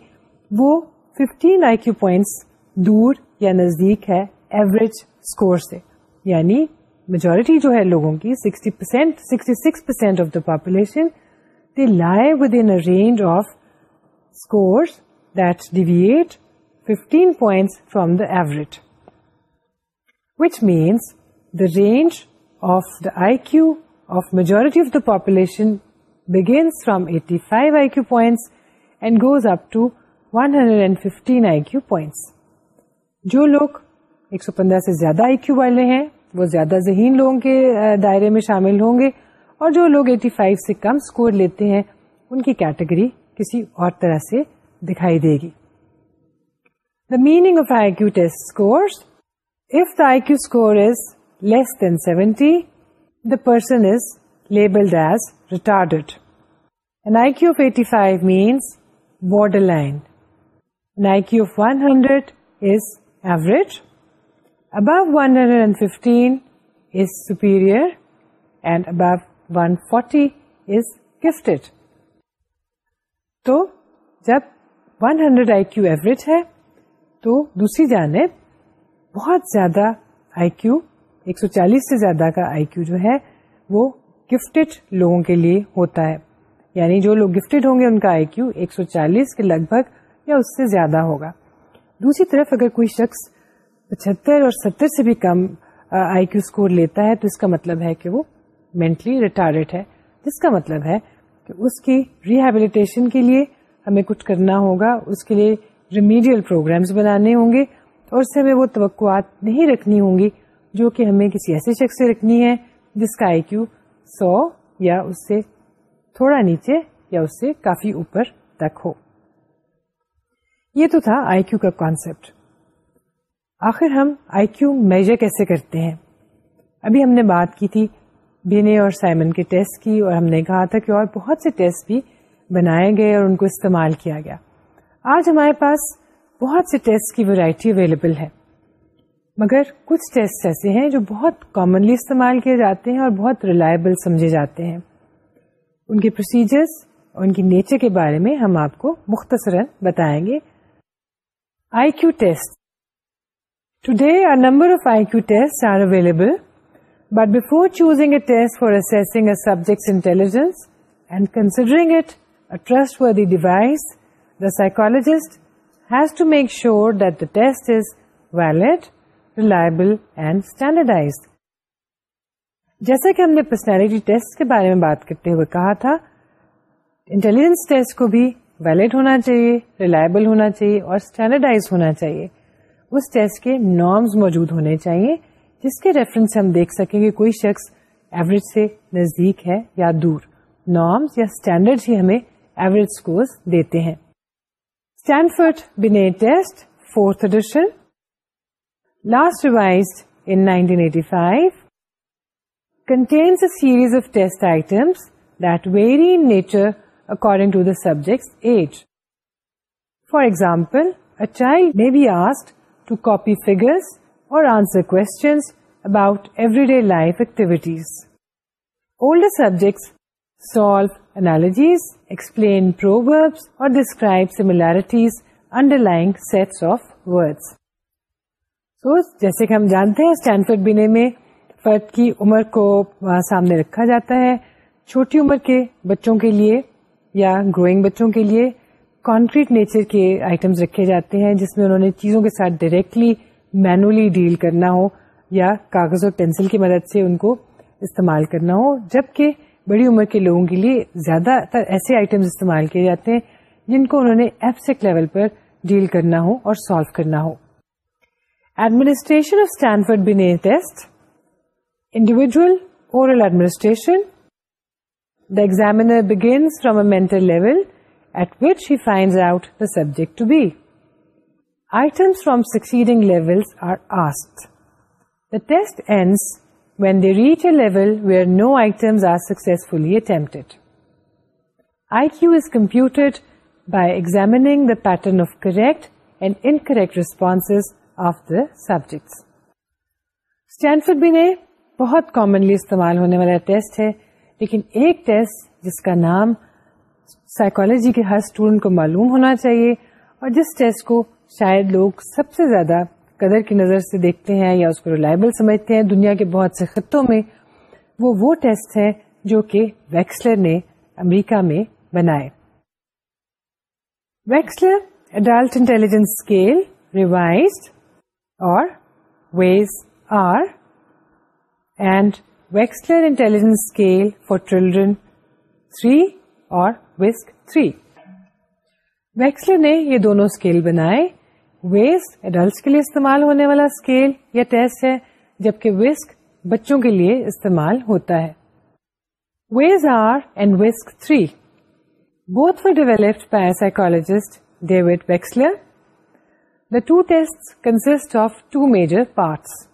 وہ 15 آئی کیو پوائنٹس دور یا نزدیک ہے ایوریج اسکور سے یعنی میجورٹی جو ہے لوگوں کی sixty percent sixty six percent of the population they the within range of average which means the range of the I Q of majority of the population begins from eighty five I Q points and goes up to one hundred and fifty I کچھ پوائنٹس جو لوگ ایک سو پندرہ سے زیادہ آئی کیو والے ہیں وہ زیادہ ذہین لوگوں کے دائرے میں شامل ہوں گے اور جو لوگ ایٹی فائیو سے کم اسکور لیتے ہیں ان کی کیٹیگری کسی اور طرح سے دکھائی دے گی the meaning of I Q test score if the I Q score is less than seventy the person is labelled as retarded an I Q of eighty five means borderline of one hundred is average above 115 is superior and above 140 is gifted. تو جب 100 ہنڈریڈ آئی کیو ایوریج ہے تو دوسری جانب بہت زیادہ آئی کیو ایک سے زیادہ کا آئی کیو جو ہے وہ گفٹڈ لوگوں کے لیے ہوتا ہے یعنی جو لوگ گفٹڈ ہوں گے ان کا آئی کیو ایک کے لگ بھگ یا اس سے زیادہ ہوگا دوسری طرف اگر کوئی شخص پچہتر اور ستر سے بھی کم آئی کیو اسکور لیتا ہے تو اس کا مطلب ہے کہ وہ مینٹلی ہے جس کا مطلب ہے کہ اس کی ریہیبلیٹیشن کے لیے ہمیں کچھ کرنا ہوگا اس کے لیے ریمیڈیل پروگرامس بنانے ہوں گے اور اس سے ہمیں وہ توقعات نہیں رکھنی ہوں گی جو کہ ہمیں کسی ایسے شخص سے رکھنی ہے جس کا آئی کیو سو یا اس سے تھوڑا نیچے یا اس سے کافی اوپر تک ہو یہ تو تھا آئی کیو کا کانسیپٹ آخر ہم آئی کیو میجر کیسے کرتے ہیں ابھی ہم نے بات کی تھی بینے اور سائمن کے ٹیسٹ کی اور ہم نے کہا تھا کہ اور بہت سے ٹیسٹ بھی بنائے گئے اور ان کو استعمال کیا گیا آج ہمارے پاس بہت سے ٹیسٹ کی ورائٹی اویلیبل ہے مگر کچھ ٹیسٹ ایسے ہیں جو بہت کامنلی استعمال کیے جاتے ہیں اور بہت ریلائبل سمجھے جاتے ہیں ان کے پروسیجرس اور ان کی نیچر کے بارے میں ہم آپ کو مختصراً بتائیں گے I Q test today number of I Q test are available but before choosing a test for اگر subject intelligence and considering devise the psychologist has to make sure the test is valid reliable and standardise جیسا کہ ہم نے پرسنالٹی ٹیسٹ کے بارے میں بات کرتے ہوئے کہا تھا انٹیلیجنس ٹیسٹ کو بھی ویلڈ ہونا چاہیے ریلائبل ہونا چاہیے اور اسٹینڈرڈائز ہونا چاہیے اس ٹیسٹ کے نارمز موجود ہونے چاہیے جس کے ریفرنس سے ہم دیکھ سکیں کہ کوئی شخص ایوریج سے نزدیک ہے یا دور نارمز یا اسٹینڈرڈ ہی ہمیں ایوریج اسکور دیتے ہیں Stanford Binet test fourth edition last revise in 1985 contains a series of test items that vary in nature according to the subject's age. For example, a child may be asked to copy figures اور answer quantities old subject solve اینالب اور describe similarities underline sets of words جیسے کہ ہم جانتے ہیں اسٹینڈرڈ بینے میں فرد کی عمر کو سامنے رکھا جاتا ہے چھوٹی عمر کے بچوں کے لیے یا گروئنگ بچوں کے لیے کانکریٹ نیچر کے آئٹمس رکھے جاتے ہیں جس میں انہوں نے چیزوں کے ساتھ ڈائریکٹلی مینولی ڈیل کرنا ہو یا کاغذ اور پینسل کی مدد سے ان کو استعمال کرنا ہو جبکہ بڑی عمر کے لوگوں کے لیے زیادہ تر ایسے آئٹمس استعمال کیے جاتے ہیں جن کو انہوں نے سیک لیول پر ڈیل کرنا ہو اور سالو کرنا ہو administration of Stanford Binet test individual oral administration the examiner begins from a mental level at which head out subject to be I from succeeding I Q is computed by exam the pattern of correct and incorrect response of the subject stand بھی نے بہت کامنلی استعمال ہونے والا ٹیسٹ ہے لیکن ایک ٹیسٹ جس کا نام سائیکالوجی کے ہر اسٹوڈنٹ کو معلوم ہونا چاہیے اور جس ٹیسٹ کو شاید لوگ سب سے زیادہ قدر کی نظر سے دیکھتے ہیں یا اس کو ریلائبل سمجھتے ہیں دنیا کے بہت سے خطوں میں وہ وہ ٹیسٹ ہے جو کہ ویکسلر نے امریکہ میں بنائے Wechsler adult intelligence scale revised اور ویز R and Wechsler intelligence scale for children three اور وسک تھری ویکسلر نے یہ دونوں اسکیل بنائے ویسٹ ایڈلٹس کے لیے استعمال ہونے والا اسکیل یا ٹیسٹ ہے جبکہ وسک بچوں کے لیے استعمال ہوتا ہے ویز R and Vesak three both four developed by psychologist David Wechsler the two test consist of two major parts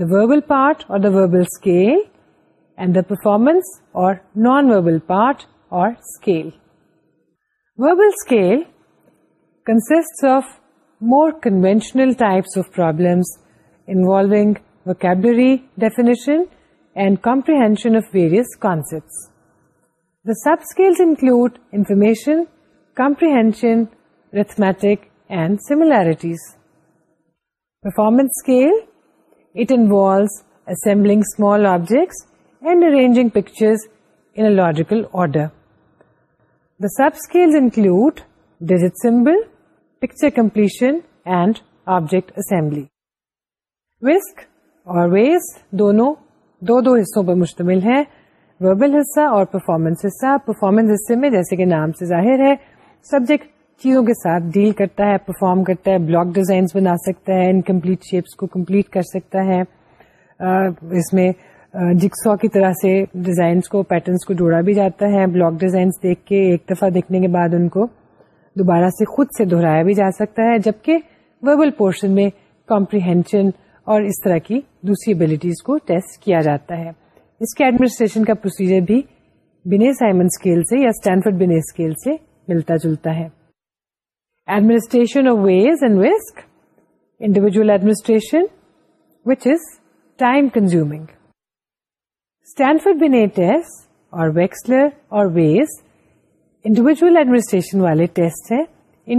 the verbal part اور the verbal scale and the performance اور non verbal part or scale. Verbal scale consists of more conventional types of problems involving vocabulary definition and comprehension of various concepts. The subscales include information, comprehension, arithmetic, and similarities. Performance scale, it involves assembling small objects and arranging pictures logical order the sub digit include digit symbol picture completion and object assembly WASTE دونوں دو دو حصوں پر مشتمل ہے وربل حصہ اور پرفارمنس حصہ پرفارمنس حصے میں جیسے کہ نام سے ظاہر ہے سبجیکٹ چیزوں کے ساتھ ڈیل کرتا ہے پرفارم کرتا ہے بلاک ڈیزائنس بنا سکتا ہے انکمپلیٹ شیپس کو کمپلیٹ کر سکتا ہے اس میں جکسا کی طرح سے ڈیزائنس کو پیٹرنس کو جوڑا بھی جاتا ہے بلاک ڈیزائنس دیکھ کے ایک دفعہ دیکھنے کے بعد ان کو دوبارہ سے خود سے دہرایا بھی جا سکتا ہے جبکہ وربل پورشن میں کمپریہینشن اور اس طرح کی دوسری ابلیٹیز کو ٹیسٹ کیا جاتا ہے اس کے ایڈمنسٹریشن کا پروسیجر بھی بنے سائمن اسکیل سے یا اسٹینفرڈ بنے اسکیل سے ملتا جلتا ہے administration of ways and individual administration which is time consuming ان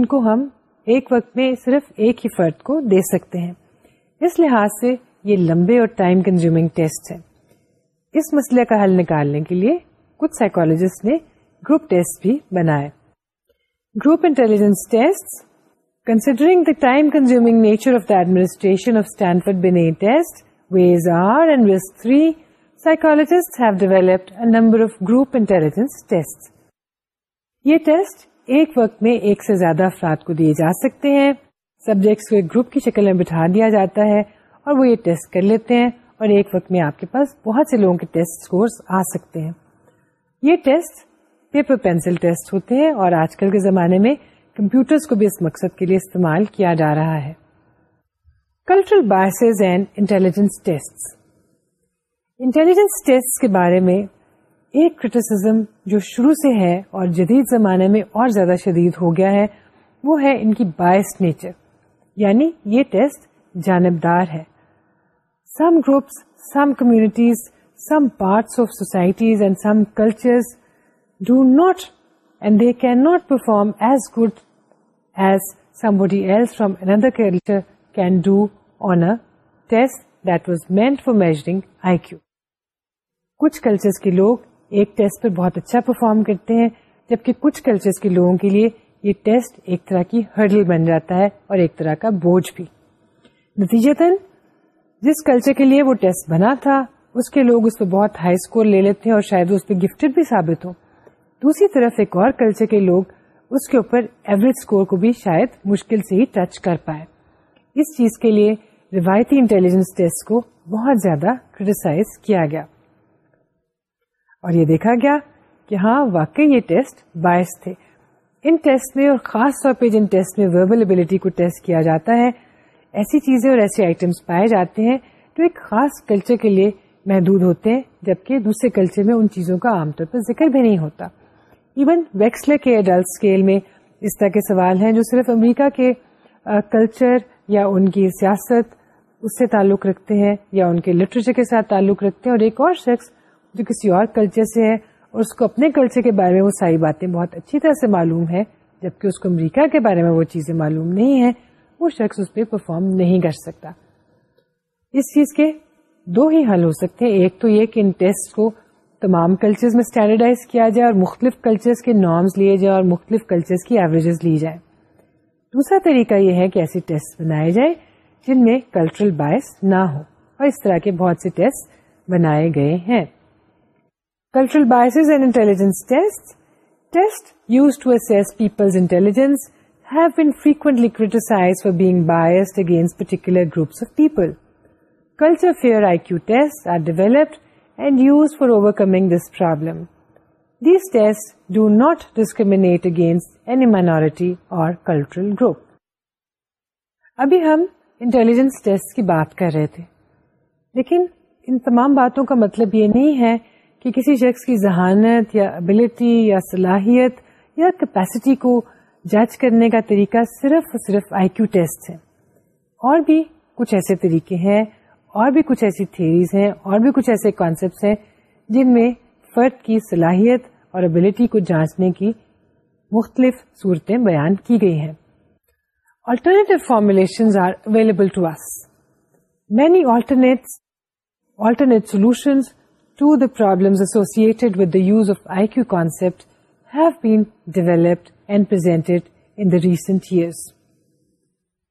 کو ہم ایک وقت میں صرف ایک ہی فرد کو دے سکتے ہیں اس لحاظ سے یہ لمبے اور مسئلے کا حل نکالنے کے لیے کچھ سائیکولوجسٹ نے گروپ ٹیسٹ بھی بنائے گروپ انٹیلیجنس کنسیڈرنگ اینڈ ویز تھری یہ ٹیسٹ ایک وقت میں ایک سے زیادہ افراد کو دیے جا سکتے ہیں سبجیکٹس کو ایک گروپ کی شکل میں بٹھا دیا جاتا ہے اور وہ یہ ٹیسٹ کر لیتے ہیں اور ایک وقت میں آپ کے پاس بہت سے لوگوں کے ٹیسٹ اسکورس آ سکتے ہیں یہ ٹیسٹ پیپر پینسل ٹیسٹ ہوتے ہیں اور آج کل کے زمانے میں کمپیوٹرز کو بھی اس مقصد کے لیے استعمال کیا جا رہا ہے cultural biases and intelligence intelligence test کے بارے میں ایک کریٹیسم جو شروع سے ہے اور جدید زمانے میں اور زیادہ شدید ہو گیا ہے وہ ہے ان کی بائسٹ نیچر یعنی یہ ٹیسٹ جانبدار ہے some groups some communities some parts of societies and some cultures do not and they can not perform as good as somebody else from another culture can do on a test that was meant for measuring I Q کچھ کلچرز کے لوگ ایک ٹیسٹ پر بہت اچھا پرفارم کرتے ہیں جبکہ کچھ کلچرز کے لوگوں کے لیے یہ ٹیسٹ ایک طرح کی ہرڈل بن جاتا ہے اور ایک طرح کا بوجھ بھی نتیجت جس کلچر کے لیے وہ ٹیسٹ بنا تھا اس اس کے لوگ پہ بہت ہائی اسکور لے لیتے ہیں اور شاید وہ اس پہ گفٹڈ بھی ثابت ہو دوسری طرف ایک اور کلچر کے لوگ اس کے اوپر ایوریج اسکور کو بھی شاید مشکل سے ہی ٹچ کر پائے اس چیز کے لیے روایتی انٹیلیجنس ٹیسٹ کو بہت زیادہ کریٹیسائز کیا گیا اور یہ دیکھا گیا کہ ہاں واقعی یہ ٹیسٹ باعث تھے ان ٹیسٹ میں اور خاص طور پہ جن ٹیسٹ میں وربل ابلیٹی کو ٹیسٹ کیا جاتا ہے ایسی چیزیں اور ایسے آئٹمس پائے جاتے ہیں جو ایک خاص کلچر کے لیے محدود ہوتے ہیں جبکہ دوسرے کلچر میں ان چیزوں کا عام طور پر ذکر بھی نہیں ہوتا ایون ویکسلر کے ایڈلٹ اسکیل میں اس طرح کے سوال ہیں جو صرف امریکہ کے کلچر یا ان کی سیاست اس سے تعلق رکھتے ہیں یا ان کے لٹریچر کے ساتھ تعلق رکھتے ہیں اور ایک اور شخص جو کسی اور کلچر سے ہے اور اس کو اپنے کلچر کے بارے میں وہ ساری باتیں بہت اچھی طرح سے معلوم ہے جبکہ اس کو امریکہ کے بارے میں وہ چیزیں معلوم نہیں ہے وہ شخص اس پہ پرفارم نہیں کر سکتا اس چیز کے دو ہی حل ہو سکتے ہیں ایک تو یہ کہ ان ٹیسٹ کو تمام کلچرز میں اسٹینڈرڈائز کیا جائے اور مختلف کلچرز کے نارمز لیے جائیں اور مختلف کلچرز کی ایوریجز لی جائیں دوسرا طریقہ یہ ہے کہ ایسے ٹیسٹ بنائے جائیں جن میں کلچرل باعث نہ ہو اور اس طرح کے بہت سے ٹیسٹ بنائے گئے ہیں ابھی ہم انٹیلیجنسٹ کی بات کر رہے تھے لیکن ان تمام باتوں کا مطلب یہ نہیں ہے کہ کسی شخص کی ذہانت یا ابلٹی یا صلاحیت یا کیپیسٹی کو جج کرنے کا طریقہ صرف اور صرف آئی کیو ٹیسٹ ہے اور بھی کچھ ایسے طریقے ہیں اور بھی کچھ ایسی تھیریز ہیں اور بھی کچھ ایسے کانسیپٹس ہیں جن میں فرد کی صلاحیت اور ابلٹی کو جانچنے کی مختلف صورتیں بیان کی گئی ہیں alternatives are available to many alternate alternate solutions to the problems associated with the use of IQ concept have been developed and presented in the recent years.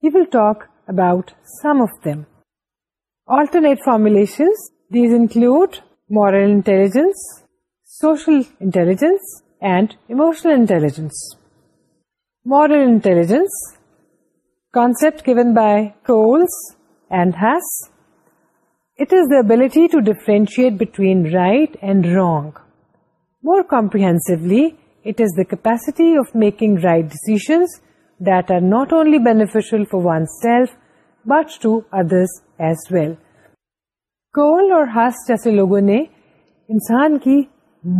We will talk about some of them. Alternate formulations, these include moral intelligence, social intelligence, and emotional intelligence. Moral intelligence, concept given by Coles and Haas, it is the to differentiate between right and and more More it is the capacity of making right right decisions are not only only for oneself but to others as well Coles اور ہس جیسے لوگوں نے انسان کی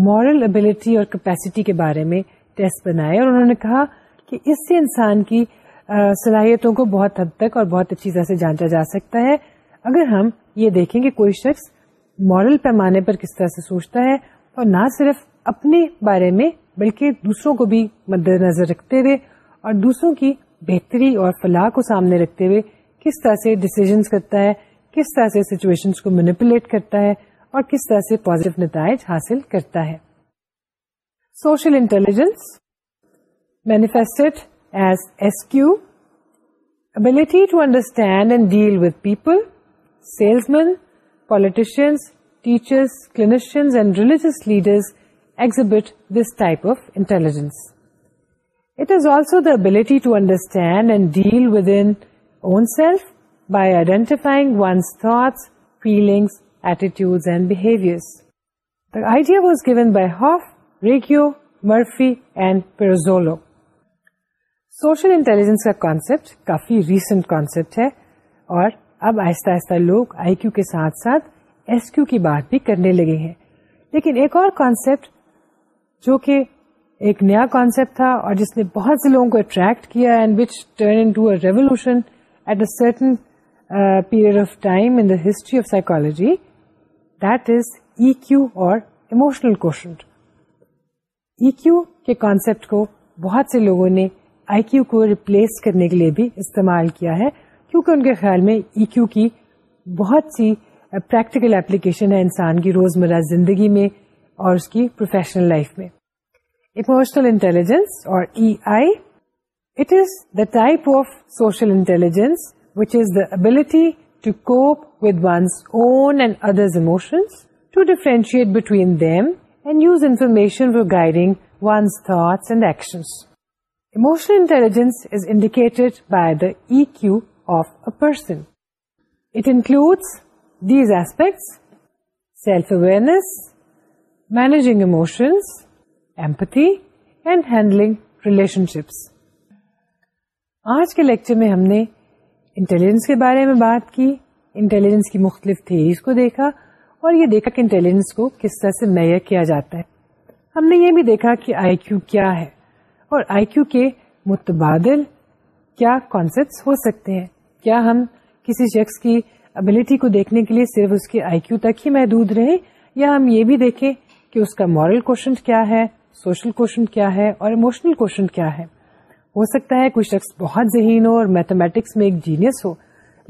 مارل ابلٹی اور کیپیسٹی کے بارے میں ٹیسٹ بنا اور انہوں نے کہا کہ اس سے انسان کی صلاحیتوں کو بہت حد تک اور بہت اچھی طرح سے جانچا جا سکتا ہے اگر ہم یہ دیکھیں کہ کوئی شخص مارل پیمانے پر کس طرح سے سوچتا ہے اور نہ صرف اپنے بارے میں بلکہ دوسروں کو بھی مد نظر رکھتے ہوئے اور دوسروں کی بہتری اور فلاح کو سامنے رکھتے ہوئے کس طرح سے ڈسیزنس کرتا ہے کس طرح سے سچویشن کو مینپولیٹ کرتا ہے اور کس طرح سے پازیٹو نتائج حاصل کرتا ہے social intelligence manifest as S Q ability to understand and deal with people salesmen politicians teachers clinician and religious exhibit this type of intelligence it is also the ability to understand and deal with in own self by identifying one's thoughts feelings attitude and behaviours the idea was given by half ریکیو مرفی اینڈ پیروزولو سوشل انٹیلیجنس کا کانسپٹ کافی ریسنٹ کانسپٹ ہے اور اب آہستہ آہستہ لوگ آئی کیو کے ساتھ ساتھ ایس کیو کی بات بھی کرنے لگے ہیں لیکن ایک اور کانسیپٹ جو کہ ایک نیا کانسیپٹ تھا اور جس نے بہت سے لوگوں کو اٹریکٹ کیا and which turn revolution at a certain period of time in history of psychology that is E Q or emotional concept کو بہت سے لوگوں نے آئی کیو کو ریپلیس کرنے کے لیے بھی استعمال کیا ہے کیونکہ ان کے خیال میں ای e کیو کی بہت سی پریکٹیکل اپلیکیشن ہے انسان کی روزمرہ زندگی میں اور اس کی پروفیشنل لائف میں اموشنل انٹیلیجنس اور E I it is the type of social intelligence which is the ability to cope with one's own and others emotions to differentiate between them and use information for guiding one's thoughts and actions emotional intelligence is indicated by the Q empathy includes managing relation آج کے لیکچر میں ہم نے انٹیلیجنس کے بارے میں بات کی انٹیلیجنس کی مختلف تھیریز کو دیکھا اور یہ دیکھا کہ انٹیلیجنس کو کس طرح سے نیا کیا جاتا ہے ہم نے یہ بھی دیکھا کہ آئی کیو کیا ہے اور آئی کیو کے متبادل کیا کانسیپٹس ہو سکتے ہیں کیا ہم کسی شخص کی ابلٹی کو دیکھنے کے لیے صرف اس کے آئی کیو تک ہی محدود رہے یا ہم یہ بھی دیکھیں کہ اس کا مورل کوشچن کیا ہے سوشل کوشچن کیا ہے اور اموشنل کوشچن کیا ہے ہو سکتا ہے کوئی شخص بہت ذہین ہو اور میتھمیٹکس میں ایک جینیس ہو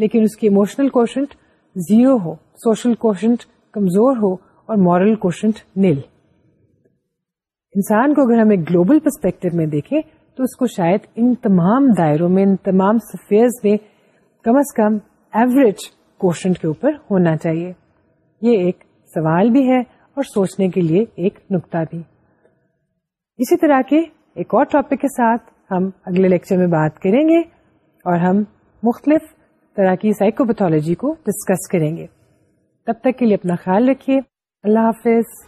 لیکن اس کی اموشنل کوشچن زیرو ہو سوشل کوشچن کمزور ہو اور مورل کوشچن نیل انسان کو اگر ہم ایک گلوبل پرسپیکٹو میں دیکھیں تو اس کو شاید ان تمام دائروں میں ان تمام سفیئر میں کم از کم ایوریج کوشچن کے اوپر ہونا چاہیے یہ ایک سوال بھی ہے اور سوچنے کے لیے ایک نکتا بھی اسی طرح کے ایک اور ٹاپک کے ساتھ ہم اگلے لیکچر میں بات کریں گے اور ہم مختلف طرح کی پیتھولوجی کو ڈسکس کریں گے تب تک کے لیے اپنا خیال رکھیے اللہ حافظ